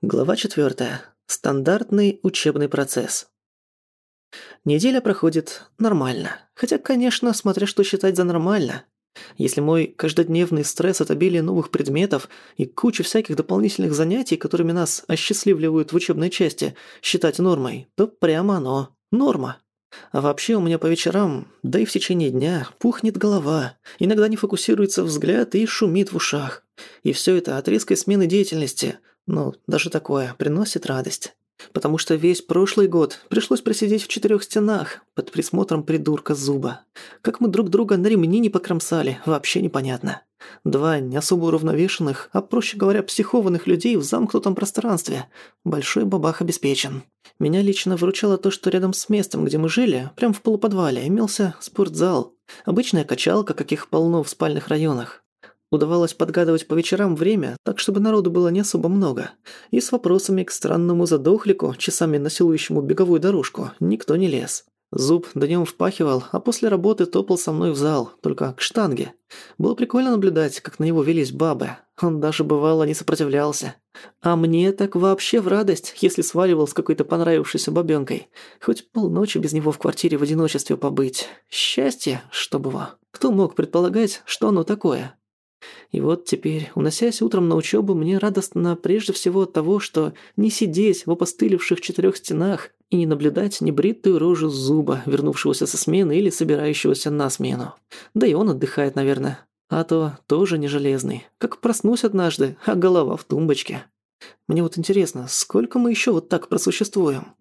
Глава 4. Стандартный учебный процесс. Неделя проходит нормально. Хотя, конечно, смотря что считать за нормально. Если мой каждодневный стресс от обилия новых предметов и кучи всяких дополнительных занятий, которыми нас осчастливливают в учебной части, считать нормой, то прямо оно – норма. А вообще у меня по вечерам, да и в течение дня, пухнет голова, иногда не фокусируется взгляд и шумит в ушах. И все это от резкой смены деятельности – ну, даже такое приносит радость. Потому что весь прошлый год пришлось просидеть в четырех стенах под присмотром придурка Зуба. Как мы друг друга на ремни не покромсали, вообще непонятно. Два не особо уравновешенных, а проще говоря, психованных людей в замкнутом пространстве. Большой бабах обеспечен. Меня лично выручало то, что рядом с местом, где мы жили, прямо в полуподвале, имелся спортзал. Обычная качалка, каких полно в спальных районах. Удавалось подгадывать по вечерам время, так чтобы народу было не особо много. И с вопросами к странному задохлику, часами насилующему беговую дорожку, никто не лез. Зуб днём впахивал, а после работы топал со мной в зал, только к штанге. Было прикольно наблюдать, как на него велись бабы. Он даже, бывало, не сопротивлялся. А мне так вообще в радость, если сваливал с какой-то понравившейся бабёнкой. Хоть полночи без него в квартире в одиночестве побыть. Счастье, чтобы его. Кто мог предполагать, что оно такое? И вот теперь, уносясь утром на учебу, мне радостно прежде всего от того, что не сидеть в опостылевших четырех стенах и не наблюдать небритую рожу зуба, вернувшегося со смены или собирающегося на смену. Да и он отдыхает, наверное. А то тоже не железный. Как проснусь однажды, а голова в тумбочке. Мне вот интересно, сколько мы еще вот так просуществуем?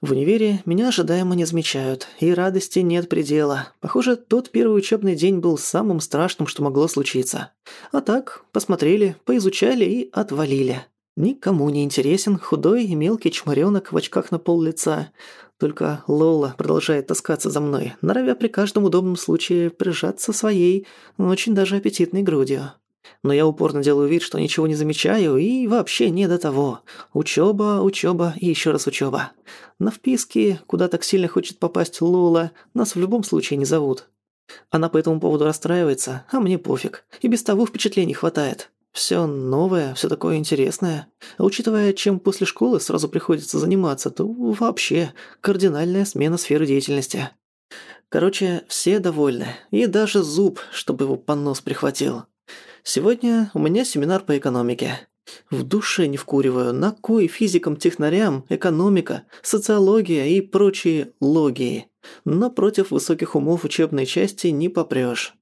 В универе меня ожидаемо не замечают, и радости нет предела. Похоже, тот первый учебный день был самым страшным, что могло случиться. А так, посмотрели, поизучали и отвалили. Никому не интересен худой и мелкий чморёнок в очках на пол лица. Только Лола продолжает таскаться за мной, норовя при каждом удобном случае прижаться своей, очень даже аппетитной грудью. Но я упорно делаю вид, что ничего не замечаю и вообще не до того. Учёба, учёба и ещё раз учёба. На вписки, куда так сильно хочет попасть Лола, нас в любом случае не зовут. Она по этому поводу расстраивается, а мне пофиг. И без того впечатлений хватает. Всё новое, всё такое интересное. А учитывая, чем после школы сразу приходится заниматься, то вообще кардинальная смена сферы деятельности. Короче, все довольны. И даже зуб, чтобы его понос прихватил. Сегодня у меня семинар по экономике. В душе не вкуриваю, на кой физикам-технарям экономика, социология и прочие логии. Но против высоких умов учебной части не попрёшь.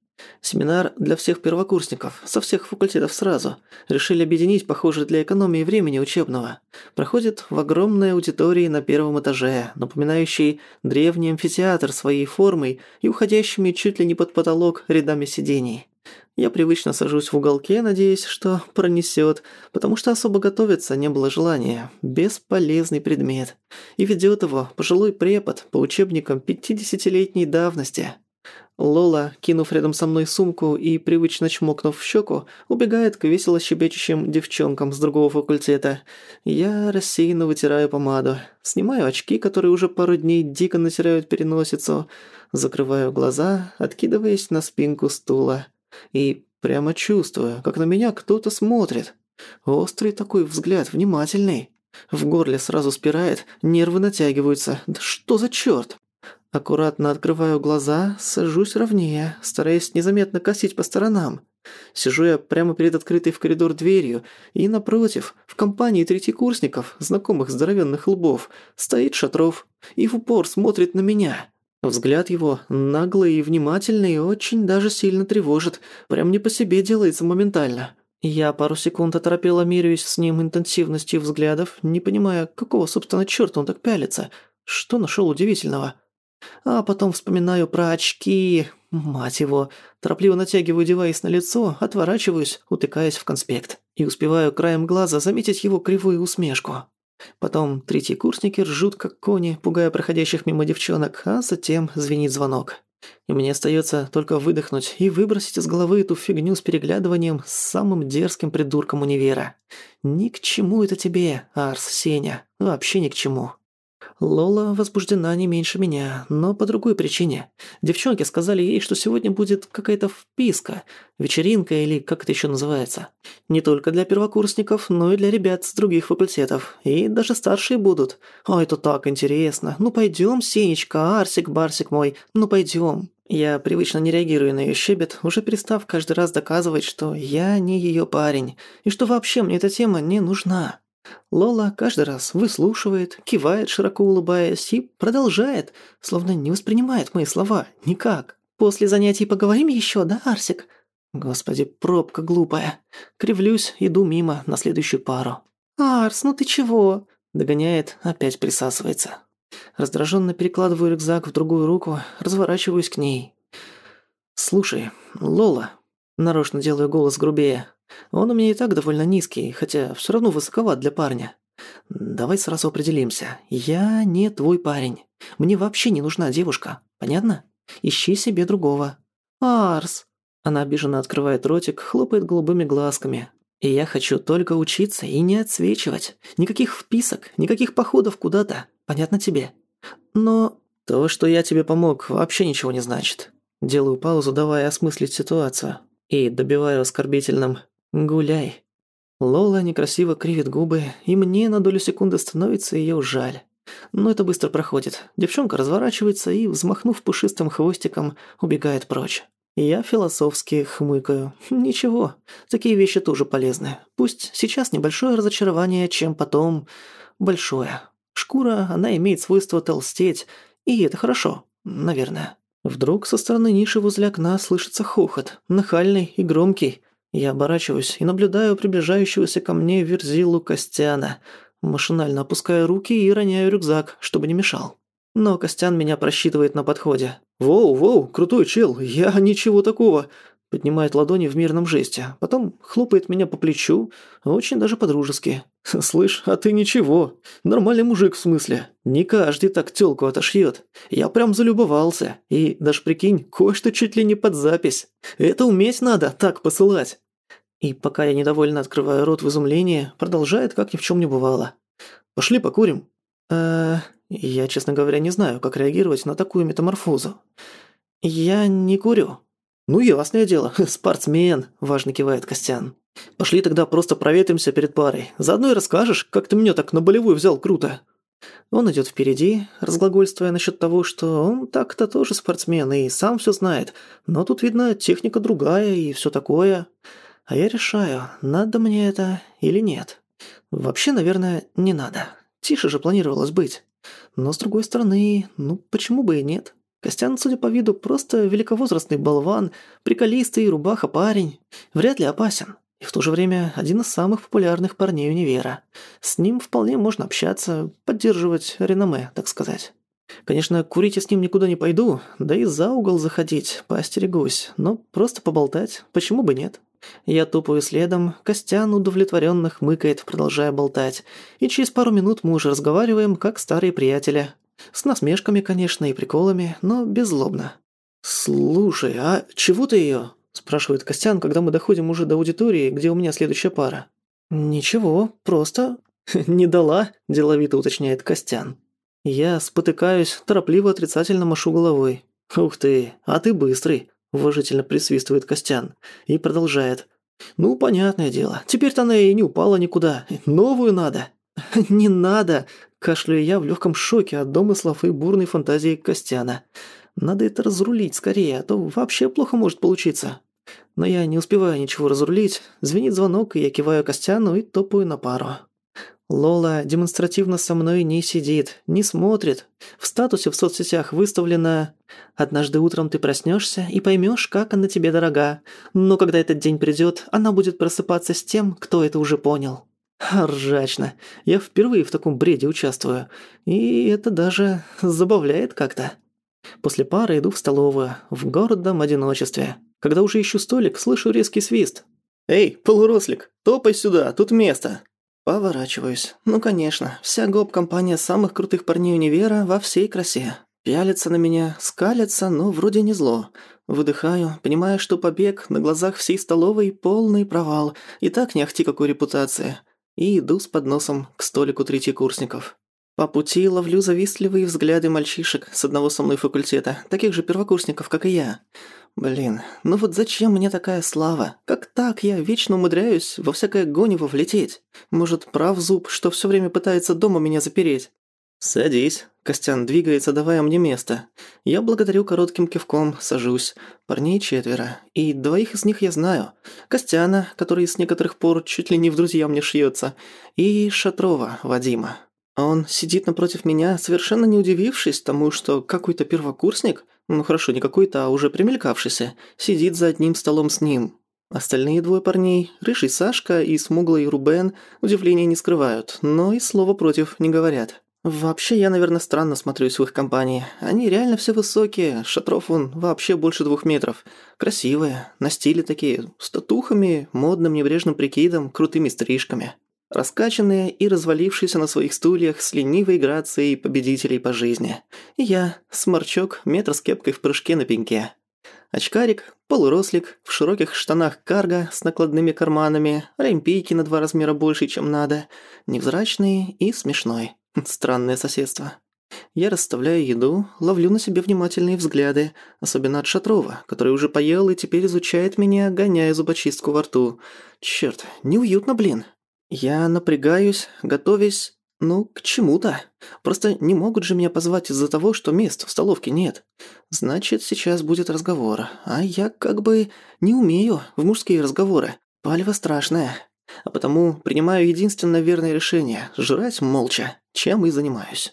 Семинар для всех первокурсников, со всех факультетов сразу. Решили объединить, похоже, для экономии времени учебного. Проходит в огромной аудитории на первом этаже, напоминающей древний амфитеатр своей формой и уходящими чуть ли не под потолок рядами сидений. Я привычно сажусь в уголке, надеясь, что пронесет, потому что особо готовиться не было желания. Бесполезный предмет. И ведет его пожилой препод по учебникам 50-летней давности. Лола, кинув рядом со мной сумку и привычно чмокнув в щеку, убегает к весело щебечущим девчонкам с другого факультета. Я рассеянно вытираю помаду, снимаю очки, которые уже пару дней дико натирают переносицу, закрываю глаза, откидываясь на спинку стула. И прямо чувствую, как на меня кто-то смотрит. Острый такой взгляд, внимательный. В горле сразу спирает, нервы натягиваются. Да что за чёрт? Аккуратно открываю глаза, сажусь ровнее, стараясь незаметно косить по сторонам. Сижу я прямо перед открытой в коридор дверью, и напротив, в компании третьекурсников, знакомых здоровенных лбов, стоит Шатров и в упор смотрит на меня. Взгляд его наглый и внимательный очень даже сильно тревожит, прям не по себе делается моментально. Я пару секунд оторопело меряюсь с ним интенсивностью взглядов, не понимая, какого, собственно, чёрта он так пялится. Что нашёл удивительного? А потом вспоминаю про очки, мать его. Торопливо натягиваю девайс на лицо, отворачиваюсь, утыкаясь в конспект. И успеваю краем глаза заметить его кривую усмешку. Потом третьи курсники ржут, как кони, пугая проходящих мимо девчонок, а затем звенит звонок. И мне остается только выдохнуть и выбросить из головы эту фигню с переглядыванием с самым дерзким придурком универа. Ни к чему это тебе, Арс, Сеня, вообще ни к чему. Лола возбуждена не меньше меня, но по другой причине. Девчонки сказали ей, что сегодня будет какая-то вписка, вечеринка или как это еще называется. Не только для первокурсников, но и для ребят с других факультетов. И даже старшие будут. Ой, это так интересно. Ну пойдем, Сенечка, Арсик, Барсик мой, ну пойдем. Я привычно не реагирую на её щебет, уже перестав каждый раз доказывать, что я не её парень, и что вообще мне эта тема не нужна. Лола каждый раз выслушивает, кивает, широко улыбаясь, и продолжает, словно не воспринимает мои слова никак. «После занятий поговорим ещё, да, Арсик?» Господи, пробка глупая. Кривлюсь, иду мимо на следующую пару. «Арс, ну ты чего?» Догоняет, опять присасывается. Раздражённо перекладываю рюкзак в другую руку, разворачиваюсь к ней. «Слушай, Лола...» Нарочно делаю голос грубее. Он у меня и так довольно низкий, хотя все равно высоковат для парня. Давай сразу определимся. Я не твой парень. Мне вообще не нужна девушка. Понятно? Ищи себе другого. Арс. Она обиженно открывает ротик, хлопает голубыми глазками. И я хочу только учиться и не отсвечивать. Никаких вписок, никаких походов куда-то. Понятно тебе? Но то, что я тебе помог, вообще ничего не значит. Делаю паузу, давая осмыслить ситуацию. И добиваю оскорбительным «Гуляй». Лола некрасиво кривит губы, и мне на долю секунды становится её жаль. Но это быстро проходит. Девчонка разворачивается и, взмахнув пушистым хвостиком, убегает прочь. Я философски хмыкаю. Ничего, такие вещи тоже полезны. Пусть сейчас небольшое разочарование, чем потом большое. Шкура, она имеет свойство толстеть, и это хорошо, наверное. Вдруг со стороны ниши возле окна слышится хохот, нахальный и громкий. Я оборачиваюсь и наблюдаю приближающегося ко мне Верзилу Костяна. Машинально опускаю руки и роняю рюкзак, чтобы не мешал. Но Костян меня просчитывает на подходе. «Воу, воу, крутой чел, я ничего такого!» Поднимает ладони в мирном жесте, потом хлопает меня по плечу, очень даже по-дружески. «Слышь, а ты ничего. Нормальный мужик в смысле. Не каждый так тёлку отошьёт. Я прям залюбовался. И даже прикинь, кое-что чуть ли не под запись. Это уметь надо, так посылать». И пока я недовольно открываю рот в изумлении, продолжает, как ни в чём не бывало. «Пошли покурим». «Э, я, честно говоря, не знаю, как реагировать на такую метаморфозу. Я не курю. «Ну, ясное дело, спортсмен», – важно кивает Костян. «Пошли тогда просто проветримся перед парой. Заодно и расскажешь, как ты меня так на болевой взял круто». Он идет впереди, разглагольствуя насчет того, что он так-то тоже спортсмен и сам все знает, но тут, видно, техника другая и все такое. А я решаю, надо мне это или нет. Вообще, наверное, не надо. Тише же планировалось быть. Но с другой стороны, ну почему бы и нет? Костян, судя по виду, просто великовозрастный болван, приколистый рубаха парень. Вряд ли опасен. И в то же время один из самых популярных парней универа. С ним вполне можно общаться, поддерживать реноме, так сказать. Конечно, курить я с ним никуда не пойду, да и за угол заходить поостерегусь, но просто поболтать, почему бы нет? Я тупаю следом, Костян удовлетворенно хмыкает, продолжая болтать, и через пару минут мы уже разговариваем, как старые приятели, с насмешками, конечно, и приколами, но беззлобно. «Слушай, а чего ты её?» – спрашивает Костян, когда мы доходим уже до аудитории, где у меня следующая пара. «Ничего, просто...» «Не дала», – деловито уточняет Костян. Я спотыкаюсь, торопливо отрицательно машу головой. «Ух ты, а ты быстрый», – уважительно присвистывает Костян. И продолжает. «Ну, понятное дело, теперь-то она и не упала никуда. Новую надо». «Не надо!» – кашляю я в легком шоке от домыслов и бурной фантазии Костяна. «Надо это разрулить скорее, а то вообще плохо может получиться». Но я не успеваю ничего разрулить. Звенит звонок, и я киваю Костяну и топаю на пару. Лола демонстративно со мной не сидит, не смотрит. В статусе в соцсетях выставлено «Однажды утром ты проснешься и поймешь, как она тебе дорога. Но когда этот день придет, она будет просыпаться с тем, кто это уже понял». Ржачно. Я впервые в таком бреде участвую. И это даже забавляет как-то. После пары иду в столовую, в городом одиночестве. Когда уже ищу столик, слышу резкий свист. «Эй, полурослик, топай сюда, тут место!» Поворачиваюсь. Ну, конечно, вся гоп-компания самых крутых парней универа во всей красе. Пялятся на меня, скалятся, но вроде не зло. Выдыхаю, понимая, что побег на глазах всей столовой полный провал. И так не ахти какой репутация и иду с подносом к столику третьекурсников. По пути ловлю завистливые взгляды мальчишек с одного со мной факультета, таких же первокурсников, как и я. Блин, ну вот зачем мне такая слава? Как так я вечно умудряюсь во всякое гонево влететь? Может, прав зуб, что все время пытается дома меня запереть? «Садись». Костян двигается, давая мне место. Я благодарю коротким кивком, сажусь. Парней четверо. И двоих из них я знаю. Костяна, который с некоторых пор чуть ли не в друзья мне шьется, И Шатрова, Вадима. Он сидит напротив меня, совершенно не удивившись тому, что какой-то первокурсник, ну хорошо, не какой-то, а уже примелькавшийся, сидит за одним столом с ним. Остальные двое парней, рыжий Сашка и смуглый Рубен, удивления не скрывают, но и слова против не говорят. Вообще, я, наверное, странно смотрюсь в их компании. Они реально все высокие, Шатров он вообще больше двух метров. Красивые, на стиле такие, с татухами, модным небрежным прикидом, крутыми стрижками. Раскачанные и развалившиеся на своих стульях с ленивой грацией победителей по жизни. И я, сморчок, метр с кепкой в прыжке на пеньке. Очкарик, полурослик, в широких штанах карго с накладными карманами, олимпийки на два размера больше, чем надо, невзрачный и смешной. Странное соседство. Я расставляю еду, ловлю на себе внимательные взгляды, особенно от Шатрова, который уже поел и теперь изучает меня, гоняя зубочистку во рту. Чёрт, неуютно, блин. Я напрягаюсь, готовясь, ну, к чему-то. Просто не могут же меня позвать из-за того, что мест в столовке нет. Значит, сейчас будет разговор, а я как бы не умею в мужские разговоры. Палево страшное. А потому принимаю единственно верное решение – жрать молча, чем и занимаюсь.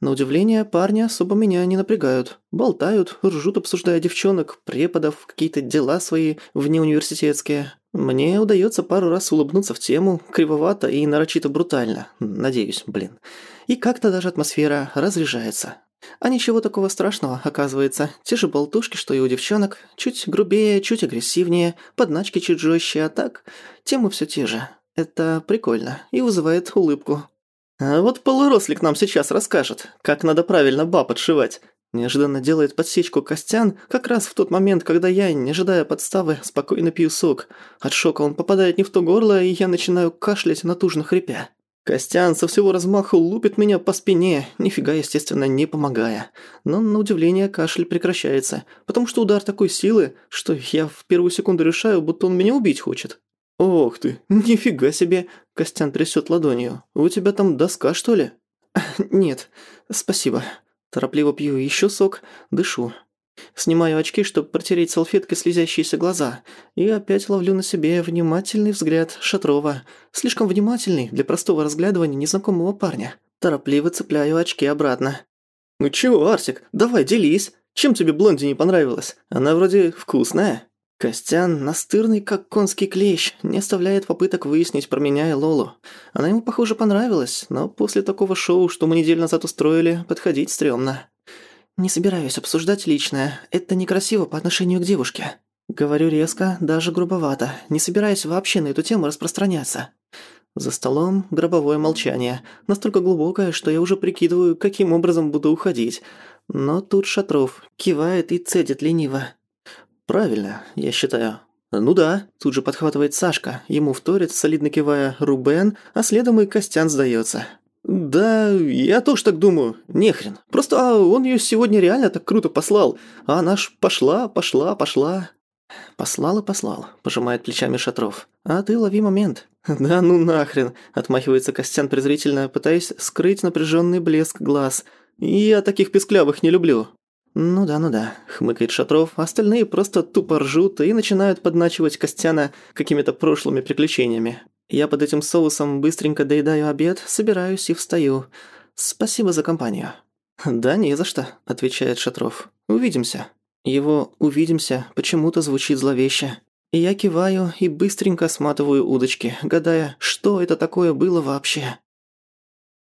На удивление, парни особо меня не напрягают. Болтают, ржут, обсуждая девчонок, преподов, какие-то дела свои внеуниверситетские. Мне удается пару раз улыбнуться в тему, кривовато и нарочито брутально. Надеюсь, блин. И как-то даже атмосфера разряжается. А ничего такого страшного, оказывается. Те же болтушки, что и у девчонок. Чуть грубее, чуть агрессивнее, подначки чуть жестче, а так... Темы все те же. Это прикольно и вызывает улыбку. А вот полурослик нам сейчас расскажет, как надо правильно баб отшивать. Неожиданно делает подсечку Костян как раз в тот момент, когда я, не ожидая подставы, спокойно пью сок. От шока он попадает не в то горло, и я начинаю кашлять, натужно хрипя. Костян со всего размаху лупит меня по спине, нифига, естественно, не помогая. Но на удивление кашель прекращается, потому что удар такой силы, что я в первую секунду решаю, будто он меня убить хочет. «Ох ты, нифига себе!» – Костян трясет ладонью. «У тебя там доска, что ли?» «Нет, спасибо». Торопливо пью еще сок, дышу. Снимаю очки, чтобы протереть салфеткой слезящиеся глаза, и опять ловлю на себе внимательный взгляд Шатрова. Слишком внимательный для простого разглядывания незнакомого парня. Торопливо цепляю очки обратно. «Ну чего, Арсик, давай делись. Чем тебе блонди не понравилась? Она вроде вкусная». Костян, настырный как конский клещ, не оставляет попыток выяснить про меня и Лолу. Она ему, похоже, понравилась, но после такого шоу, что мы неделю назад устроили, подходить стрёмно. «Не собираюсь обсуждать личное. Это некрасиво по отношению к девушке». Говорю резко, даже грубовато, не собираюсь вообще на эту тему распространяться. За столом гробовое молчание, настолько глубокое, что я уже прикидываю, каким образом буду уходить. Но тут Шатров кивает и цедит лениво. «Правильно, я считаю». «Ну да», – тут же подхватывает Сашка, ему вторит, солидно кивая Рубен, а следом и Костян сдается. «Да, я тоже так думаю. Нехрен. Просто а, он ее сегодня реально так круто послал. А она ж пошла, пошла, пошла». «Послал и послал», – пожимает плечами Шатров. «А ты лови момент». «Да ну нахрен», – отмахивается Костян презрительно, пытаясь скрыть напряженный блеск глаз. «Я таких песклявых не люблю». «Ну да, ну да», – хмыкает Шатров, остальные просто тупо ржут и начинают подначивать Костяна какими-то прошлыми приключениями. Я под этим соусом быстренько доедаю обед, собираюсь и встаю. Спасибо за компанию». «Да не за что», – отвечает Шатров. «Увидимся». Его «увидимся» почему-то звучит зловеще. Я киваю и быстренько сматываю удочки, гадая, что это такое было вообще.